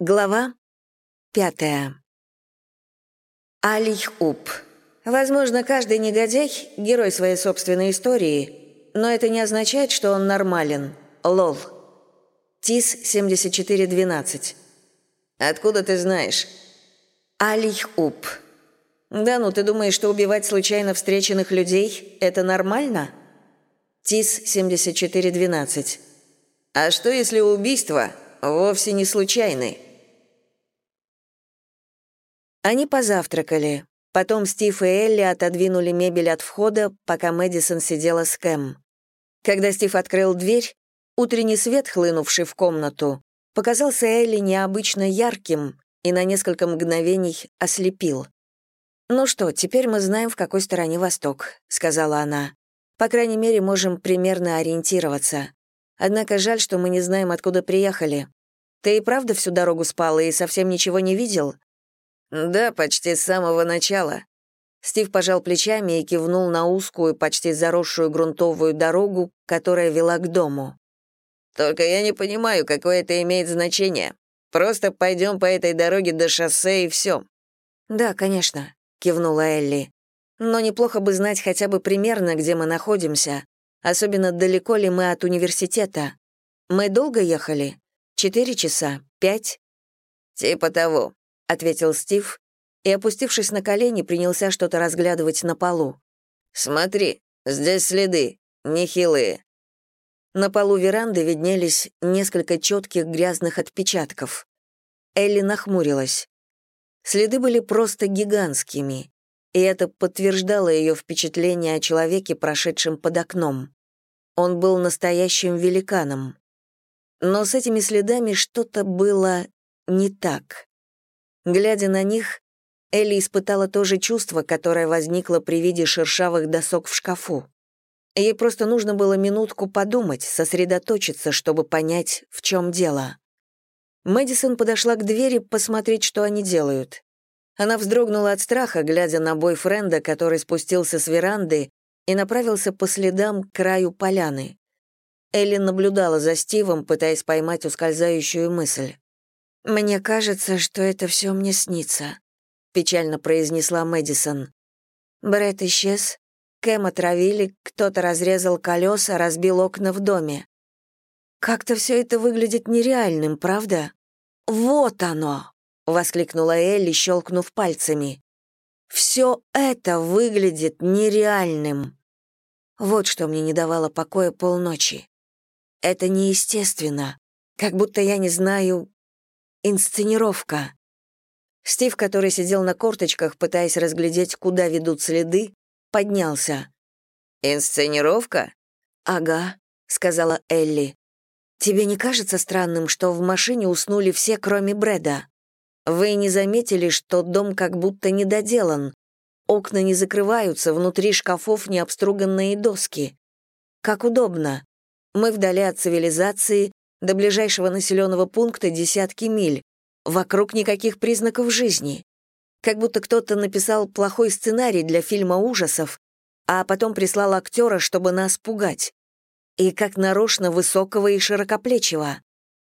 Глава пятая. Алих Уп. Возможно, каждый негодяй — герой своей собственной истории, но это не означает, что он нормален. Лол. ТИС 7412. Откуда ты знаешь? Алих Уп. Да ну, ты думаешь, что убивать случайно встреченных людей — это нормально? ТИС 7412. А что, если убийство вовсе не случайны? Они позавтракали. Потом Стив и Элли отодвинули мебель от входа, пока Мэдисон сидела с Кэм. Когда Стив открыл дверь, утренний свет, хлынувший в комнату, показался Элли необычно ярким и на несколько мгновений ослепил. «Ну что, теперь мы знаем, в какой стороне восток», — сказала она. «По крайней мере, можем примерно ориентироваться. Однако жаль, что мы не знаем, откуда приехали. Ты и правда всю дорогу спал и совсем ничего не видел?» «Да, почти с самого начала». Стив пожал плечами и кивнул на узкую, почти заросшую грунтовую дорогу, которая вела к дому. «Только я не понимаю, какое это имеет значение. Просто пойдем по этой дороге до шоссе и все». «Да, конечно», — кивнула Элли. «Но неплохо бы знать хотя бы примерно, где мы находимся, особенно далеко ли мы от университета. Мы долго ехали? Четыре часа? Пять?» «Типа того», — ответил Стив и, опустившись на колени, принялся что-то разглядывать на полу. «Смотри, здесь следы, нехилые». На полу веранды виднелись несколько четких грязных отпечатков. Элли нахмурилась. Следы были просто гигантскими, и это подтверждало ее впечатление о человеке, прошедшем под окном. Он был настоящим великаном. Но с этими следами что-то было не так. Глядя на них, Элли испытала то же чувство, которое возникло при виде шершавых досок в шкафу. Ей просто нужно было минутку подумать, сосредоточиться, чтобы понять, в чем дело. Мэдисон подошла к двери посмотреть, что они делают. Она вздрогнула от страха, глядя на бойфренда, который спустился с веранды и направился по следам к краю поляны. Элли наблюдала за Стивом, пытаясь поймать ускользающую мысль. «Мне кажется, что это все мне снится», — печально произнесла Мэдисон. Брэд исчез, Кэм отравили, кто-то разрезал колеса, разбил окна в доме. Как-то все это выглядит нереальным, правда? «Вот оно!» — воскликнула Элли, щелкнув пальцами. «Все это выглядит нереальным!» Вот что мне не давало покоя полночи. Это неестественно, как будто я не знаю, Инсценировка. Стив, который сидел на корточках, пытаясь разглядеть, куда ведут следы, поднялся. «Инсценировка?» «Ага», — сказала Элли. «Тебе не кажется странным, что в машине уснули все, кроме Брэда? Вы не заметили, что дом как будто недоделан? Окна не закрываются, внутри шкафов не обструганные доски. Как удобно. Мы вдали от цивилизации, до ближайшего населенного пункта десятки миль. Вокруг никаких признаков жизни. Как будто кто-то написал плохой сценарий для фильма ужасов, а потом прислал актера, чтобы нас пугать. И как нарочно высокого и широкоплечего.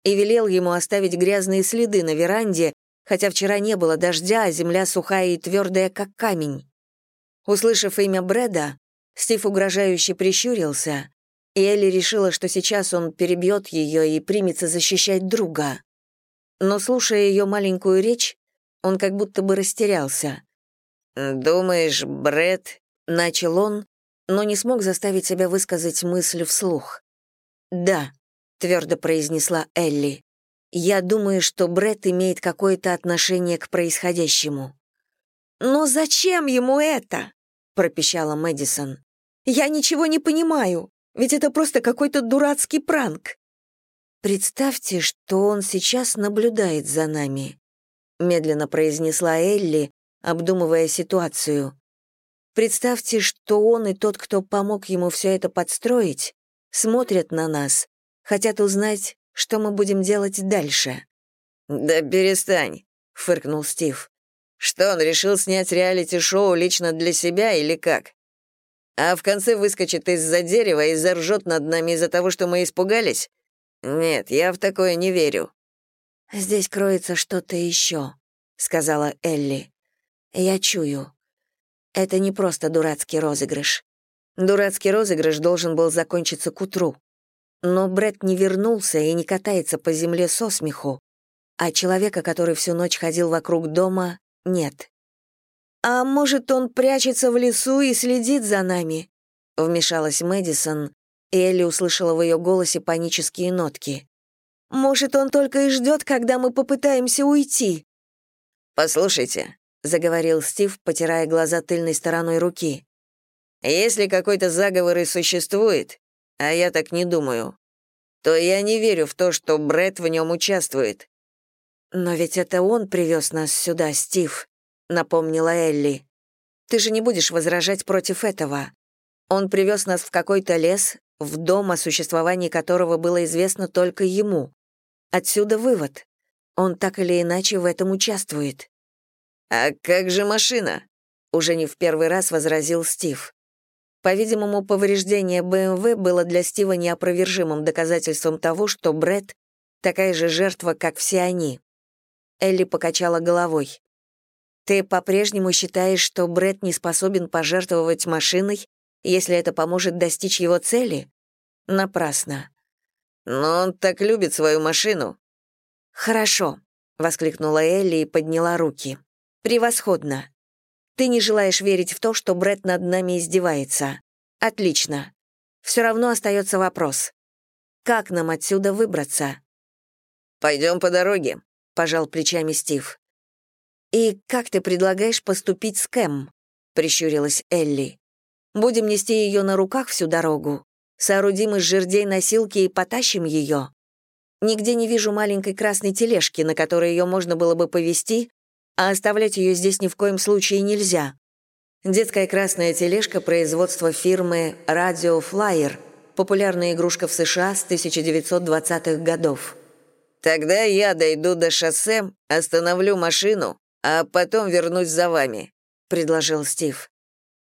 И велел ему оставить грязные следы на веранде, хотя вчера не было дождя, а земля сухая и твердая, как камень. Услышав имя Брэда, Стив угрожающе прищурился, и Элли решила, что сейчас он перебьет ее и примется защищать друга. Но, слушая ее маленькую речь, он как будто бы растерялся. «Думаешь, Бред? начал он, но не смог заставить себя высказать мысль вслух. «Да», — твердо произнесла Элли. «Я думаю, что Бред имеет какое-то отношение к происходящему». «Но зачем ему это?» — пропищала Мэдисон. «Я ничего не понимаю. Ведь это просто какой-то дурацкий пранк. Представьте, что он сейчас наблюдает за нами, медленно произнесла Элли, обдумывая ситуацию. Представьте, что он и тот, кто помог ему все это подстроить, смотрят на нас, хотят узнать, что мы будем делать дальше. Да перестань, фыркнул Стив. Что он решил снять реалити-шоу лично для себя или как? А в конце выскочит из-за дерева и заржет над нами из-за того, что мы испугались? Нет, я в такое не верю». «Здесь кроется что-то еще», — сказала Элли. «Я чую. Это не просто дурацкий розыгрыш. Дурацкий розыгрыш должен был закончиться к утру. Но Бред не вернулся и не катается по земле со смеху, а человека, который всю ночь ходил вокруг дома, нет. «А может, он прячется в лесу и следит за нами?» — вмешалась Мэдисон, и Элли услышала в ее голосе панические нотки. «Может, он только и ждет, когда мы попытаемся уйти?» «Послушайте», — заговорил Стив, потирая глаза тыльной стороной руки. «Если какой-то заговор и существует, а я так не думаю, то я не верю в то, что Брэд в нем участвует». «Но ведь это он привез нас сюда, Стив», — напомнила Элли. «Ты же не будешь возражать против этого. Он привез нас в какой-то лес, в дом, о существовании которого было известно только ему. Отсюда вывод. Он так или иначе в этом участвует». «А как же машина?» — уже не в первый раз возразил Стив. По-видимому, повреждение БМВ было для Стива неопровержимым доказательством того, что Бред такая же жертва, как все они. Элли покачала головой. «Ты по-прежнему считаешь, что Бред не способен пожертвовать машиной, если это поможет достичь его цели? Напрасно». «Но он так любит свою машину». «Хорошо», — воскликнула Элли и подняла руки. «Превосходно. Ты не желаешь верить в то, что Бред над нами издевается. Отлично. Все равно остается вопрос. Как нам отсюда выбраться?» «Пойдем по дороге», — пожал плечами Стив. «И как ты предлагаешь поступить с Кэм?» — прищурилась Элли. «Будем нести ее на руках всю дорогу. Соорудим из жердей носилки и потащим ее. Нигде не вижу маленькой красной тележки, на которой ее можно было бы повезти, а оставлять ее здесь ни в коем случае нельзя. Детская красная тележка производства фирмы Radio Flyer, популярная игрушка в США с 1920-х годов. «Тогда я дойду до шоссе, остановлю машину, а потом вернусь за вами», — предложил Стив.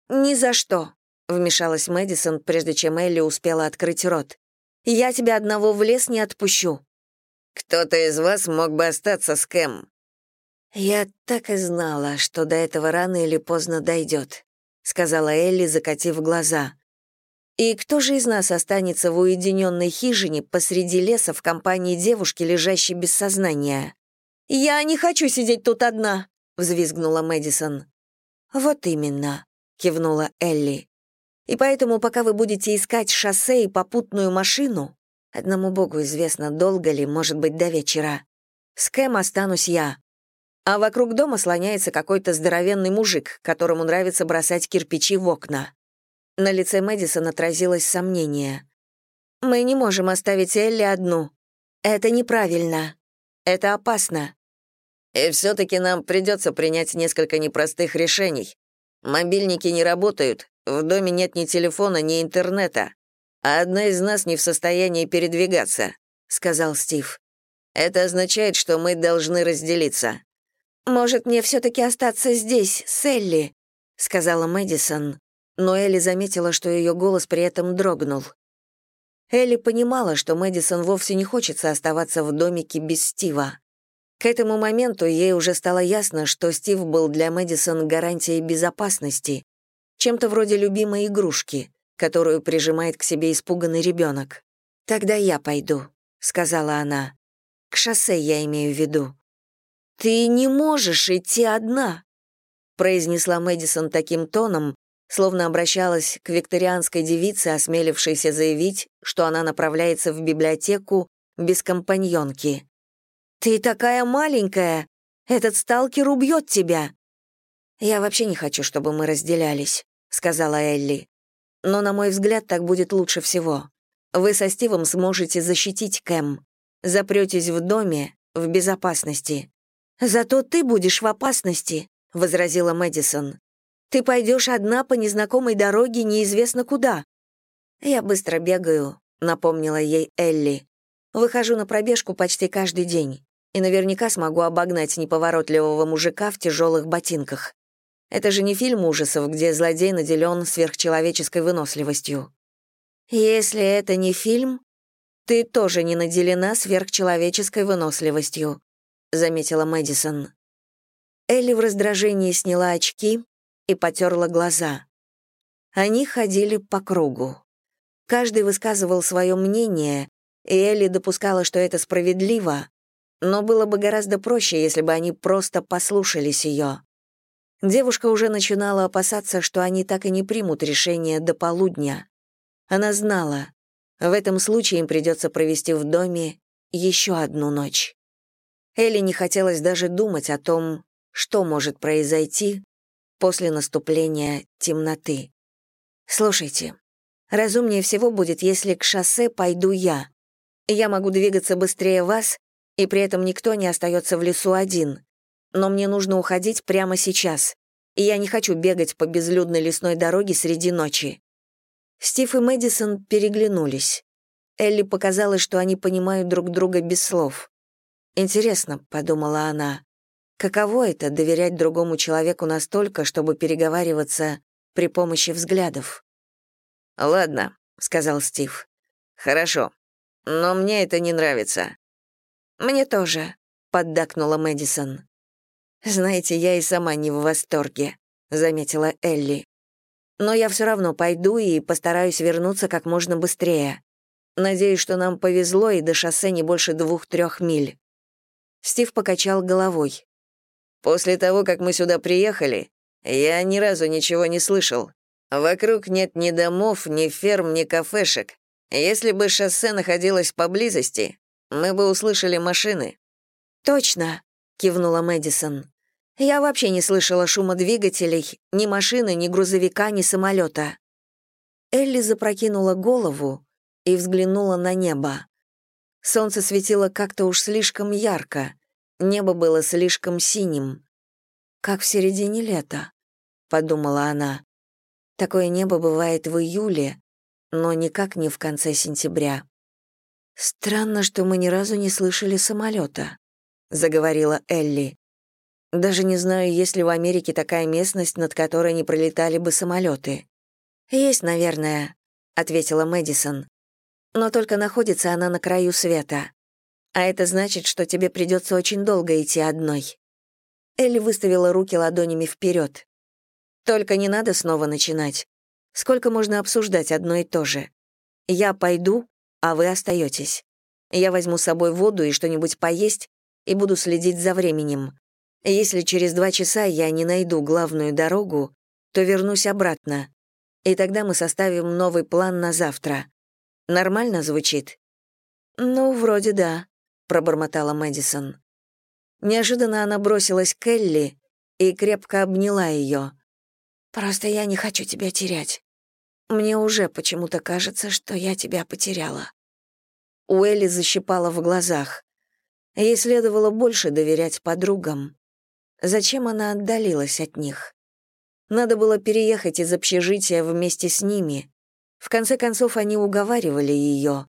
«Ни за что», — вмешалась Мэдисон, прежде чем Элли успела открыть рот. «Я тебя одного в лес не отпущу». «Кто-то из вас мог бы остаться с Кэм», «Я так и знала, что до этого рано или поздно дойдет», — сказала Элли, закатив глаза. «И кто же из нас останется в уединенной хижине посреди леса в компании девушки, лежащей без сознания?» «Я не хочу сидеть тут одна», — взвизгнула Мэдисон. «Вот именно», — кивнула Элли. «И поэтому, пока вы будете искать шоссе и попутную машину, одному богу известно, долго ли, может быть, до вечера, с Кэм останусь я а вокруг дома слоняется какой-то здоровенный мужик, которому нравится бросать кирпичи в окна. На лице Мэдисон отразилось сомнение. «Мы не можем оставить Элли одну. Это неправильно. Это опасно». «И все-таки нам придется принять несколько непростых решений. Мобильники не работают, в доме нет ни телефона, ни интернета, а одна из нас не в состоянии передвигаться», — сказал Стив. «Это означает, что мы должны разделиться. «Может, мне все-таки остаться здесь, с Элли?» — сказала Мэдисон, но Элли заметила, что ее голос при этом дрогнул. Элли понимала, что Мэдисон вовсе не хочется оставаться в домике без Стива. К этому моменту ей уже стало ясно, что Стив был для Мэдисон гарантией безопасности, чем-то вроде любимой игрушки, которую прижимает к себе испуганный ребенок. «Тогда я пойду», — сказала она. «К шоссе я имею в виду. «Ты не можешь идти одна», — произнесла Мэдисон таким тоном, словно обращалась к викторианской девице, осмелившейся заявить, что она направляется в библиотеку без компаньонки. «Ты такая маленькая! Этот сталкер убьет тебя!» «Я вообще не хочу, чтобы мы разделялись», — сказала Элли. «Но, на мой взгляд, так будет лучше всего. Вы со Стивом сможете защитить Кэм. Запретесь в доме, в безопасности. «Зато ты будешь в опасности», — возразила Мэдисон. «Ты пойдешь одна по незнакомой дороге неизвестно куда». «Я быстро бегаю», — напомнила ей Элли. «Выхожу на пробежку почти каждый день и наверняка смогу обогнать неповоротливого мужика в тяжелых ботинках. Это же не фильм ужасов, где злодей наделен сверхчеловеческой выносливостью. Если это не фильм, ты тоже не наделена сверхчеловеческой выносливостью», — заметила Мэдисон. Элли в раздражении сняла очки и потерла глаза. Они ходили по кругу. Каждый высказывал свое мнение, и Элли допускала, что это справедливо, но было бы гораздо проще, если бы они просто послушались ее. Девушка уже начинала опасаться, что они так и не примут решение до полудня. Она знала, в этом случае им придется провести в доме еще одну ночь. Элли не хотелось даже думать о том, что может произойти после наступления темноты. «Слушайте, разумнее всего будет, если к шоссе пойду я. Я могу двигаться быстрее вас, и при этом никто не остается в лесу один. Но мне нужно уходить прямо сейчас, и я не хочу бегать по безлюдной лесной дороге среди ночи. Стив и Мэдисон переглянулись. Элли показалось, что они понимают друг друга без слов. «Интересно», — подумала она, — «каково это — доверять другому человеку настолько, чтобы переговариваться при помощи взглядов?» «Ладно», — сказал Стив. «Хорошо. Но мне это не нравится». «Мне тоже», — поддакнула Мэдисон. «Знаете, я и сама не в восторге», — заметила Элли но я все равно пойду и постараюсь вернуться как можно быстрее. Надеюсь, что нам повезло, и до шоссе не больше двух-трех миль». Стив покачал головой. «После того, как мы сюда приехали, я ни разу ничего не слышал. Вокруг нет ни домов, ни ферм, ни кафешек. Если бы шоссе находилось поблизости, мы бы услышали машины». «Точно», — кивнула Мэдисон. Я вообще не слышала шума двигателей, ни машины, ни грузовика, ни самолета. Элли запрокинула голову и взглянула на небо. Солнце светило как-то уж слишком ярко, небо было слишком синим. «Как в середине лета», — подумала она. «Такое небо бывает в июле, но никак не в конце сентября». «Странно, что мы ни разу не слышали самолета», — заговорила Элли. Даже не знаю, есть ли в Америке такая местность, над которой не пролетали бы самолеты. Есть, наверное, ответила Мэдисон. Но только находится она на краю света. А это значит, что тебе придется очень долго идти одной. Элли выставила руки ладонями вперед. Только не надо снова начинать. Сколько можно обсуждать одно и то же? Я пойду, а вы остаетесь. Я возьму с собой воду и что-нибудь поесть и буду следить за временем. Если через два часа я не найду главную дорогу, то вернусь обратно. И тогда мы составим новый план на завтра. Нормально звучит? Ну, вроде да, пробормотала Мэдисон. Неожиданно она бросилась к Элли и крепко обняла ее. Просто я не хочу тебя терять. Мне уже почему-то кажется, что я тебя потеряла. У Элли защипала в глазах. Ей следовало больше доверять подругам. Зачем она отдалилась от них? Надо было переехать из общежития вместе с ними. В конце концов, они уговаривали ее,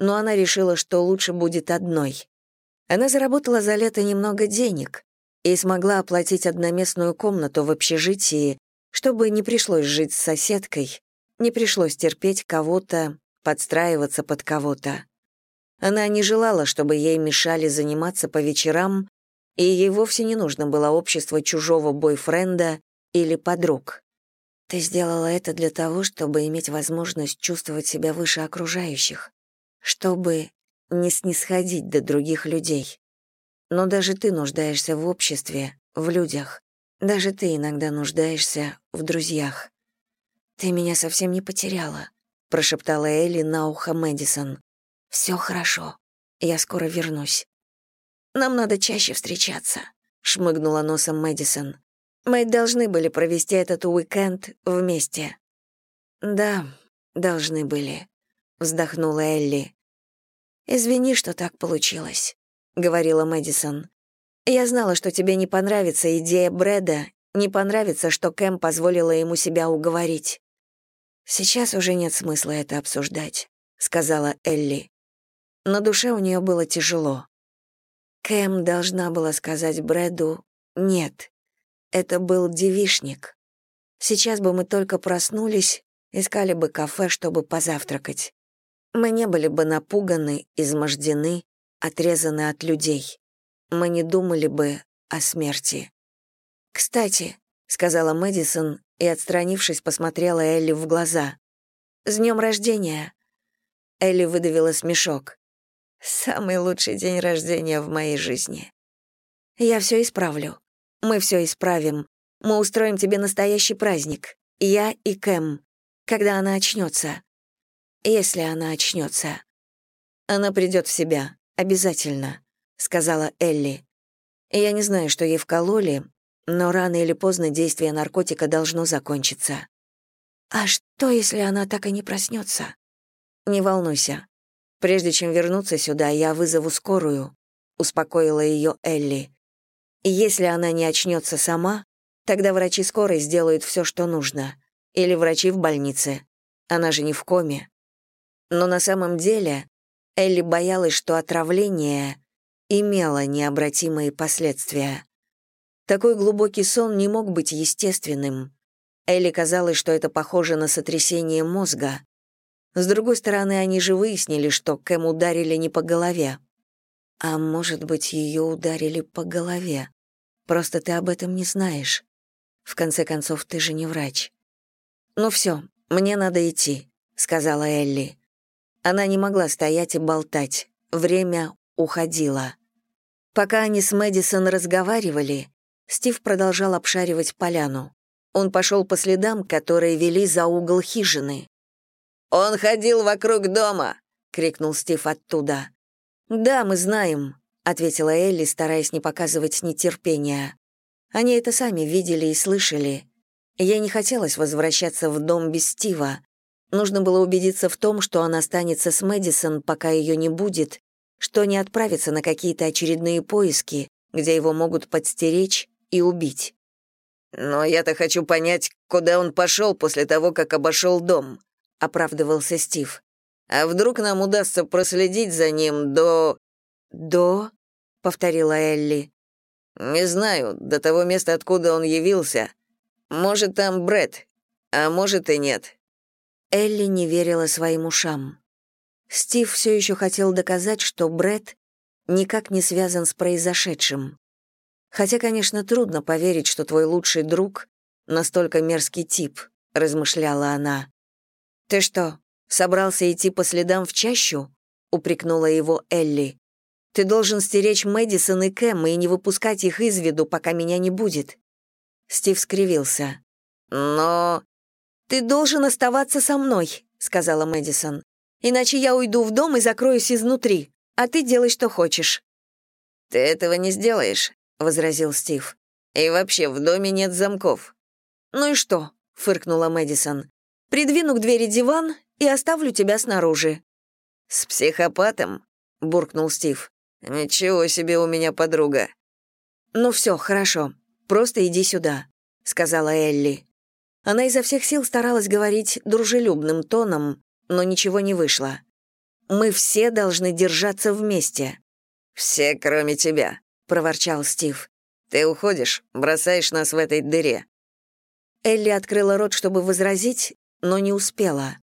но она решила, что лучше будет одной. Она заработала за лето немного денег и смогла оплатить одноместную комнату в общежитии, чтобы не пришлось жить с соседкой, не пришлось терпеть кого-то, подстраиваться под кого-то. Она не желала, чтобы ей мешали заниматься по вечерам и ей вовсе не нужно было общество чужого бойфренда или подруг. Ты сделала это для того, чтобы иметь возможность чувствовать себя выше окружающих, чтобы не снисходить до других людей. Но даже ты нуждаешься в обществе, в людях. Даже ты иногда нуждаешься в друзьях. «Ты меня совсем не потеряла», — прошептала Элли на ухо Мэдисон. «Все хорошо. Я скоро вернусь». Нам надо чаще встречаться», — шмыгнула носом Мэдисон. «Мы должны были провести этот уикенд вместе». «Да, должны были», — вздохнула Элли. «Извини, что так получилось», — говорила Мэдисон. «Я знала, что тебе не понравится идея Брэда, не понравится, что Кэм позволила ему себя уговорить». «Сейчас уже нет смысла это обсуждать», — сказала Элли. На душе у нее было тяжело. Кэм должна была сказать Брэду «нет». Это был девишник. Сейчас бы мы только проснулись, искали бы кафе, чтобы позавтракать. Мы не были бы напуганы, измождены, отрезаны от людей. мы не думали бы о смерти. «Кстати», — сказала Мэдисон и, отстранившись, посмотрела Элли в глаза. «С днем рождения!» Элли выдавила смешок. «Самый лучший день рождения в моей жизни». «Я все исправлю. Мы все исправим. Мы устроим тебе настоящий праздник. Я и Кэм. Когда она очнется. Если она очнется. Она придет в себя. Обязательно», — сказала Элли. «Я не знаю, что ей вкололи, но рано или поздно действие наркотика должно закончиться». «А что, если она так и не проснется? «Не волнуйся. Прежде чем вернуться сюда, я вызову скорую», — успокоила ее Элли. «Если она не очнется сама, тогда врачи скорой сделают все, что нужно. Или врачи в больнице. Она же не в коме». Но на самом деле Элли боялась, что отравление имело необратимые последствия. Такой глубокий сон не мог быть естественным. Элли казалось, что это похоже на сотрясение мозга. С другой стороны, они же выяснили, что Кэм ударили не по голове. А может быть, ее ударили по голове. Просто ты об этом не знаешь. В конце концов, ты же не врач. «Ну все, мне надо идти», — сказала Элли. Она не могла стоять и болтать. Время уходило. Пока они с Мэдисон разговаривали, Стив продолжал обшаривать поляну. Он пошел по следам, которые вели за угол хижины. «Он ходил вокруг дома!» — крикнул Стив оттуда. «Да, мы знаем», — ответила Элли, стараясь не показывать нетерпения. Они это сами видели и слышали. Ей не хотелось возвращаться в дом без Стива, Нужно было убедиться в том, что она останется с Мэдисон, пока ее не будет, что не отправится на какие-то очередные поиски, где его могут подстеречь и убить. «Но я-то хочу понять, куда он пошел после того, как обошел дом», — оправдывался Стив. «А вдруг нам удастся проследить за ним до...» «До?» — повторила Элли. «Не знаю, до того места, откуда он явился. Может, там Бред, а может и нет. Элли не верила своим ушам. Стив все еще хотел доказать, что Бред никак не связан с произошедшим. Хотя, конечно, трудно поверить, что твой лучший друг — настолько мерзкий тип, — размышляла она. «Ты что, собрался идти по следам в чащу?» — упрекнула его Элли. «Ты должен стеречь Мэдисон и Кэм и не выпускать их из виду, пока меня не будет». Стив скривился. «Но...» «Ты должен оставаться со мной», — сказала Мэдисон. «Иначе я уйду в дом и закроюсь изнутри, а ты делай, что хочешь». «Ты этого не сделаешь», — возразил Стив. «И вообще, в доме нет замков». «Ну и что?» — фыркнула Мэдисон. «Придвину к двери диван и оставлю тебя снаружи». «С психопатом?» — буркнул Стив. «Ничего себе у меня подруга». «Ну все, хорошо. Просто иди сюда», — сказала Элли. Она изо всех сил старалась говорить дружелюбным тоном, но ничего не вышло. «Мы все должны держаться вместе». «Все, кроме тебя», — проворчал Стив. «Ты уходишь, бросаешь нас в этой дыре». Элли открыла рот, чтобы возразить, но не успела.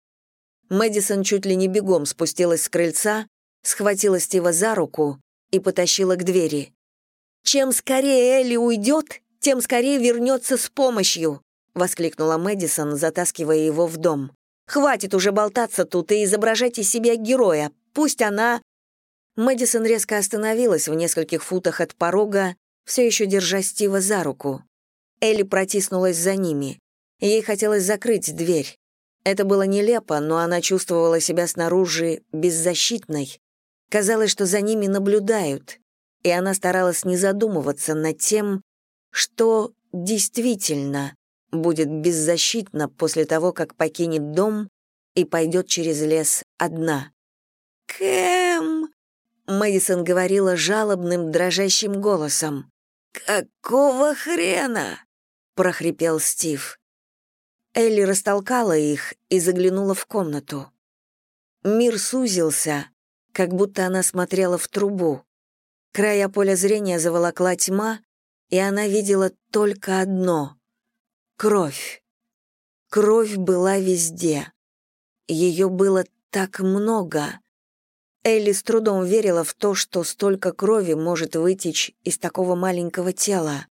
Мэдисон чуть ли не бегом спустилась с крыльца, схватила Стива за руку и потащила к двери. «Чем скорее Элли уйдет, тем скорее вернется с помощью», — воскликнула Мэдисон, затаскивая его в дом. «Хватит уже болтаться тут и изображать из себя героя. Пусть она...» Мэдисон резко остановилась в нескольких футах от порога, все еще держа Стива за руку. Элли протиснулась за ними. Ей хотелось закрыть дверь. Это было нелепо, но она чувствовала себя снаружи беззащитной. Казалось, что за ними наблюдают, и она старалась не задумываться над тем, что действительно будет беззащитна после того, как покинет дом и пойдет через лес одна. «Кэм!» — Мэдисон говорила жалобным, дрожащим голосом. «Какого хрена?» — прохрипел Стив. Элли растолкала их и заглянула в комнату. Мир сузился, как будто она смотрела в трубу. Края поля зрения заволокла тьма, и она видела только одно Кровь. Кровь была везде. Ее было так много. Элли с трудом верила в то, что столько крови может вытечь из такого маленького тела.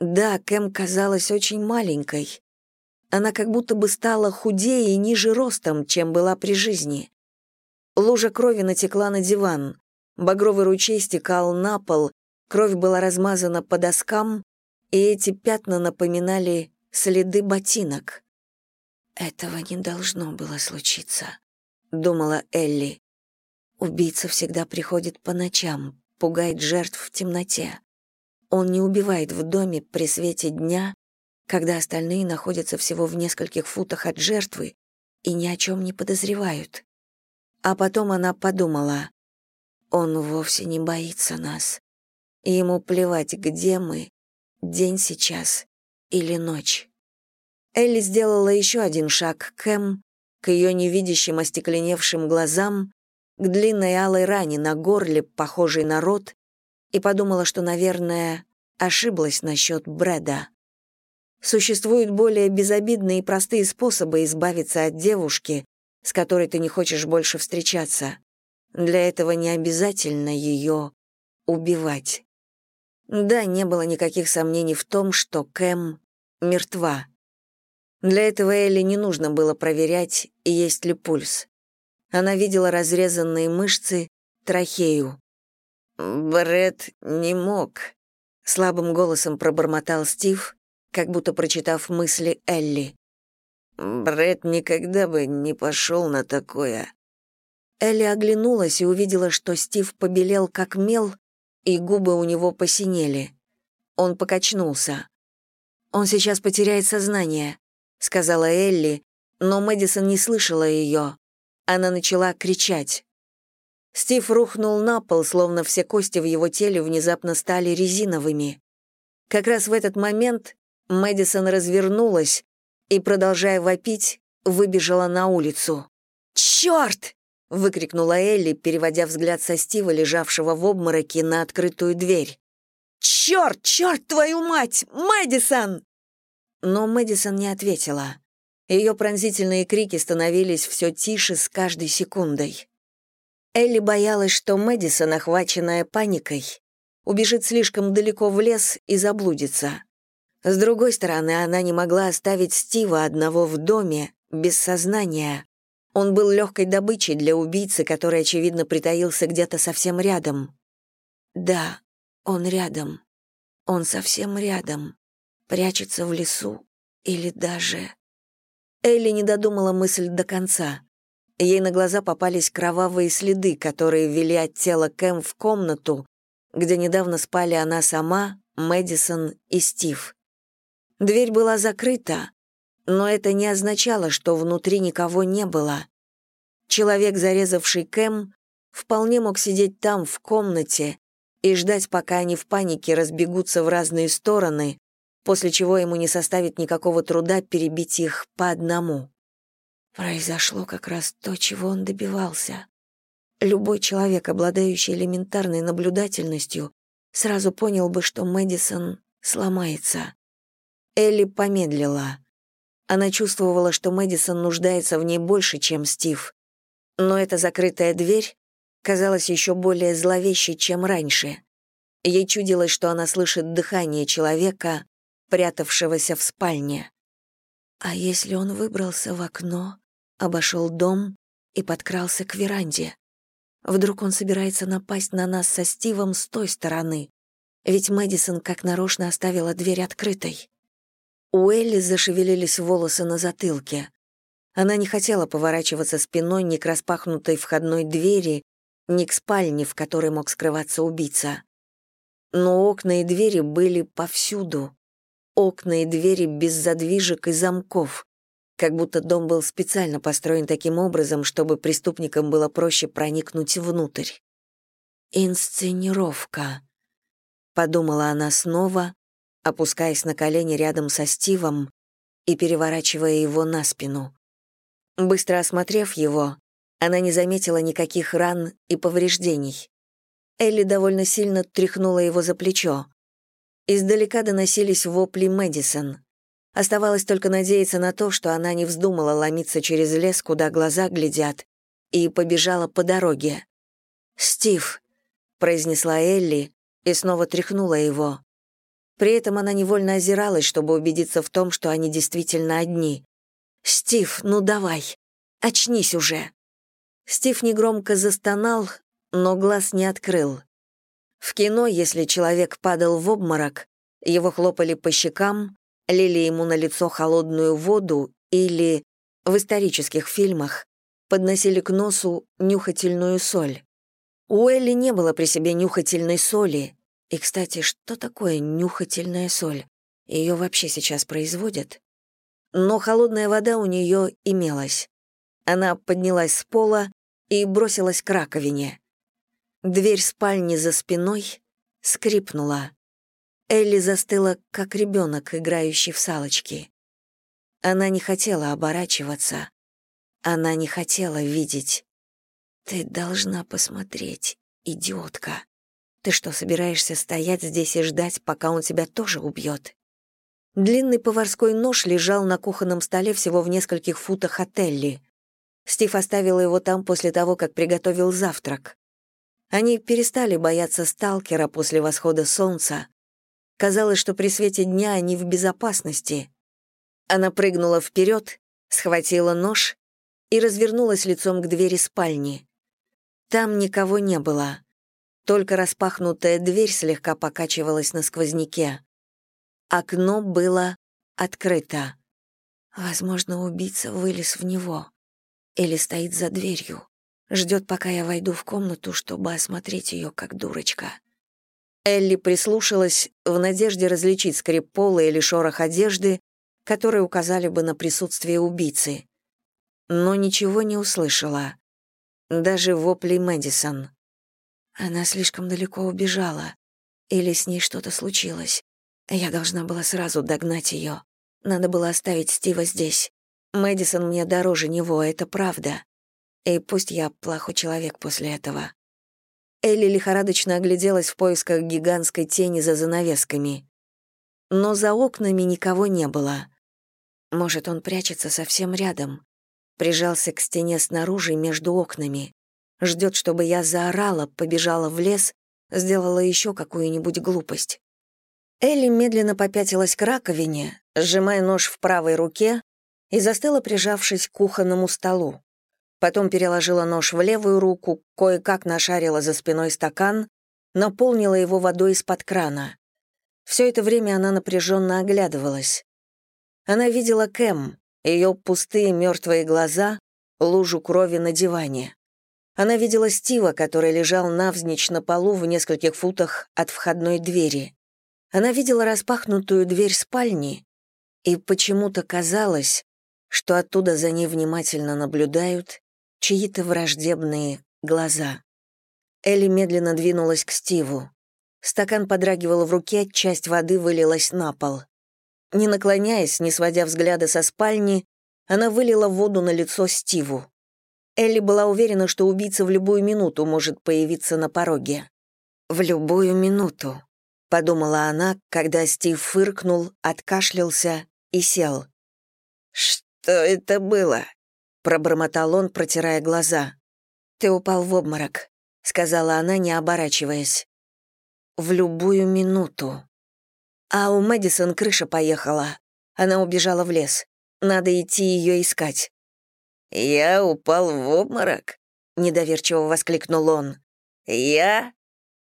Да, Кэм казалась очень маленькой. Она как будто бы стала худее и ниже ростом, чем была при жизни. Лужа крови натекла на диван. Багровый ручей стекал на пол, кровь была размазана по доскам, и эти пятна напоминали следы ботинок. «Этого не должно было случиться», — думала Элли. «Убийца всегда приходит по ночам, пугает жертв в темноте. Он не убивает в доме при свете дня, когда остальные находятся всего в нескольких футах от жертвы и ни о чем не подозревают. А потом она подумала, он вовсе не боится нас. Ему плевать, где мы, день сейчас или ночь. Элли сделала еще один шаг к Кэм, к ее невидящим остекленевшим глазам, к длинной алой ране на горле, похожей на рот, и подумала, что, наверное, ошиблась насчет Брэда. Существуют более безобидные и простые способы избавиться от девушки, с которой ты не хочешь больше встречаться. Для этого не обязательно ее убивать. Да, не было никаких сомнений в том, что Кэм мертва. Для этого Элли не нужно было проверять, есть ли пульс. Она видела разрезанные мышцы, трахею. «Брэд не мог», — слабым голосом пробормотал Стив, как будто прочитав мысли Элли. «Брэд никогда бы не пошел на такое». Элли оглянулась и увидела, что Стив побелел как мел, и губы у него посинели. Он покачнулся. «Он сейчас потеряет сознание», — сказала Элли, но Мэдисон не слышала ее. Она начала кричать. Стив рухнул на пол, словно все кости в его теле внезапно стали резиновыми. Как раз в этот момент Мэдисон развернулась и, продолжая вопить, выбежала на улицу. «Чёрт!» — выкрикнула Элли, переводя взгляд со Стива, лежавшего в обмороке, на открытую дверь. «Чёрт, чёрт, твою мать! Мэдисон!» Но Мэдисон не ответила. Ее пронзительные крики становились все тише с каждой секундой. Элли боялась, что Мэдисон, охваченная паникой, убежит слишком далеко в лес и заблудится. С другой стороны, она не могла оставить Стива одного в доме, без сознания. Он был легкой добычей для убийцы, который, очевидно, притаился где-то совсем рядом. Да, он рядом. Он совсем рядом. Прячется в лесу. Или даже... Элли не додумала мысль до конца. Ей на глаза попались кровавые следы, которые вели от тела Кэм в комнату, где недавно спали она сама, Мэдисон и Стив. Дверь была закрыта, но это не означало, что внутри никого не было. Человек, зарезавший Кэм, вполне мог сидеть там, в комнате, и ждать, пока они в панике разбегутся в разные стороны, после чего ему не составит никакого труда перебить их по одному. Произошло как раз то, чего он добивался. Любой человек, обладающий элементарной наблюдательностью, сразу понял бы, что Мэдисон сломается. Элли помедлила. Она чувствовала, что Мэдисон нуждается в ней больше, чем Стив. Но эта закрытая дверь казалась еще более зловещей, чем раньше. Ей чудилось, что она слышит дыхание человека, прятавшегося в спальне. А если он выбрался в окно, обошел дом и подкрался к веранде? Вдруг он собирается напасть на нас со Стивом с той стороны? Ведь Мэдисон как нарочно оставила дверь открытой. У Элли зашевелились волосы на затылке. Она не хотела поворачиваться спиной ни к распахнутой входной двери, ни к спальне, в которой мог скрываться убийца. Но окна и двери были повсюду окна и двери без задвижек и замков, как будто дом был специально построен таким образом, чтобы преступникам было проще проникнуть внутрь. «Инсценировка», — подумала она снова, опускаясь на колени рядом со Стивом и переворачивая его на спину. Быстро осмотрев его, она не заметила никаких ран и повреждений. Элли довольно сильно тряхнула его за плечо. Издалека доносились вопли Мэдисон. Оставалось только надеяться на то, что она не вздумала ломиться через лес, куда глаза глядят, и побежала по дороге. «Стив», — произнесла Элли и снова тряхнула его. При этом она невольно озиралась, чтобы убедиться в том, что они действительно одни. «Стив, ну давай, очнись уже!» Стив негромко застонал, но глаз не открыл. В кино, если человек падал в обморок, его хлопали по щекам, лили ему на лицо холодную воду или, в исторических фильмах, подносили к носу нюхательную соль. У Элли не было при себе нюхательной соли. И, кстати, что такое нюхательная соль? Ее вообще сейчас производят? Но холодная вода у нее имелась. Она поднялась с пола и бросилась к раковине. Дверь спальни за спиной скрипнула. Элли застыла, как ребенок, играющий в салочки. Она не хотела оборачиваться. Она не хотела видеть. «Ты должна посмотреть, идиотка. Ты что, собираешься стоять здесь и ждать, пока он тебя тоже убьет?» Длинный поварской нож лежал на кухонном столе всего в нескольких футах от Элли. Стив оставил его там после того, как приготовил завтрак. Они перестали бояться сталкера после восхода солнца, Казалось, что при свете дня они в безопасности. Она прыгнула вперед, схватила нож и развернулась лицом к двери спальни. Там никого не было. Только распахнутая дверь слегка покачивалась на сквозняке. Окно было открыто. Возможно, убийца вылез в него. Или стоит за дверью. Ждет, пока я войду в комнату, чтобы осмотреть ее как дурочка. Элли прислушалась в надежде различить скрип пола или шорох одежды, которые указали бы на присутствие убийцы. Но ничего не услышала. Даже вопли Мэдисон. Она слишком далеко убежала. Или с ней что-то случилось. Я должна была сразу догнать ее. Надо было оставить Стива здесь. Мэдисон мне дороже него, это правда. И пусть я плохой человек после этого. Элли лихорадочно огляделась в поисках гигантской тени за занавесками. Но за окнами никого не было. Может, он прячется совсем рядом. Прижался к стене снаружи между окнами. Ждет, чтобы я заорала, побежала в лес, сделала еще какую-нибудь глупость. Элли медленно попятилась к раковине, сжимая нож в правой руке, и застыла, прижавшись к кухонному столу. Потом переложила нож в левую руку, кое-как нашарила за спиной стакан, наполнила его водой из-под крана. Все это время она напряженно оглядывалась. Она видела Кэм, ее пустые мертвые глаза, лужу крови на диване. Она видела Стива, который лежал навзничь на полу в нескольких футах от входной двери. Она видела распахнутую дверь спальни, и почему-то казалось, что оттуда за ней внимательно наблюдают чьи-то враждебные глаза. Элли медленно двинулась к Стиву. Стакан подрагивал в руке, часть воды вылилась на пол. Не наклоняясь, не сводя взгляда со спальни, она вылила воду на лицо Стиву. Элли была уверена, что убийца в любую минуту может появиться на пороге. «В любую минуту», — подумала она, когда Стив фыркнул, откашлялся и сел. «Что это было?» Пробормотал он, протирая глаза. «Ты упал в обморок», — сказала она, не оборачиваясь. «В любую минуту». А у Мэдисон крыша поехала. Она убежала в лес. Надо идти ее искать. «Я упал в обморок?» — недоверчиво воскликнул он. «Я?»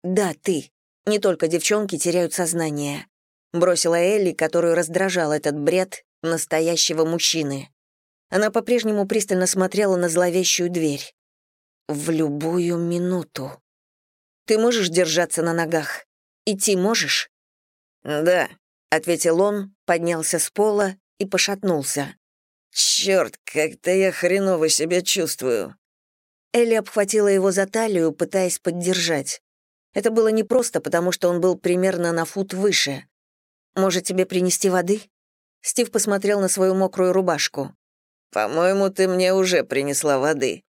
«Да, ты. Не только девчонки теряют сознание», — бросила Элли, которую раздражал этот бред настоящего мужчины. Она по-прежнему пристально смотрела на зловещую дверь. «В любую минуту. Ты можешь держаться на ногах? Идти можешь?» «Да», — ответил он, поднялся с пола и пошатнулся. «Чёрт, как-то я хреново себя чувствую». Элли обхватила его за талию, пытаясь поддержать. Это было непросто, потому что он был примерно на фут выше. «Может, тебе принести воды?» Стив посмотрел на свою мокрую рубашку. «По-моему, ты мне уже принесла воды».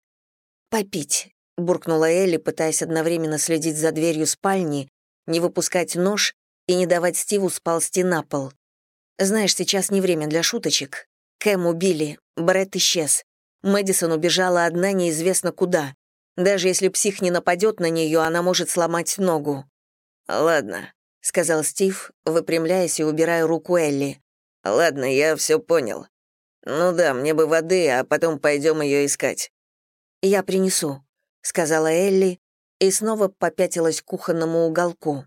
«Попить», — буркнула Элли, пытаясь одновременно следить за дверью спальни, не выпускать нож и не давать Стиву сползти на пол. «Знаешь, сейчас не время для шуточек. Кэм убили, Брэд исчез. Мэдисон убежала одна неизвестно куда. Даже если псих не нападет на нее, она может сломать ногу. «Ладно», — сказал Стив, выпрямляясь и убирая руку Элли. «Ладно, я все понял. Ну да, мне бы воды, а потом пойдем ее искать». «Я принесу», — сказала Элли и снова попятилась к кухонному уголку.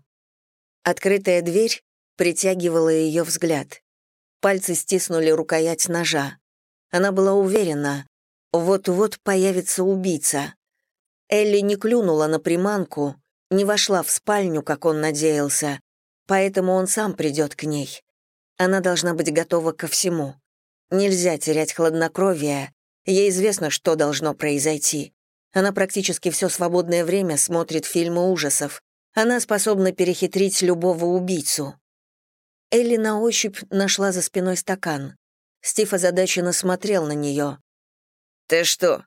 Открытая дверь притягивала ее взгляд. Пальцы стиснули рукоять ножа. Она была уверена, вот-вот появится убийца. Элли не клюнула на приманку, не вошла в спальню, как он надеялся, поэтому он сам придет к ней. Она должна быть готова ко всему. Нельзя терять хладнокровие, ей известно, что должно произойти. Она практически все свободное время смотрит фильмы ужасов. Она способна перехитрить любого убийцу. Элли на ощупь нашла за спиной стакан. Стив озадаченно смотрел на нее. «Ты что,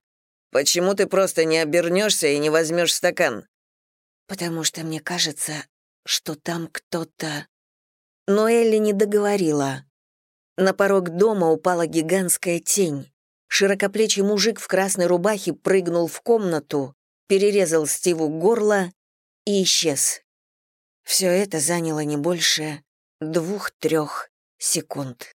почему ты просто не обернешься и не возьмешь стакан?» «Потому что мне кажется, что там кто-то...» Но Элли не договорила. На порог дома упала гигантская тень. Широкоплечий мужик в красной рубахе прыгнул в комнату, перерезал Стиву горло и исчез. Все это заняло не больше двух-трех секунд.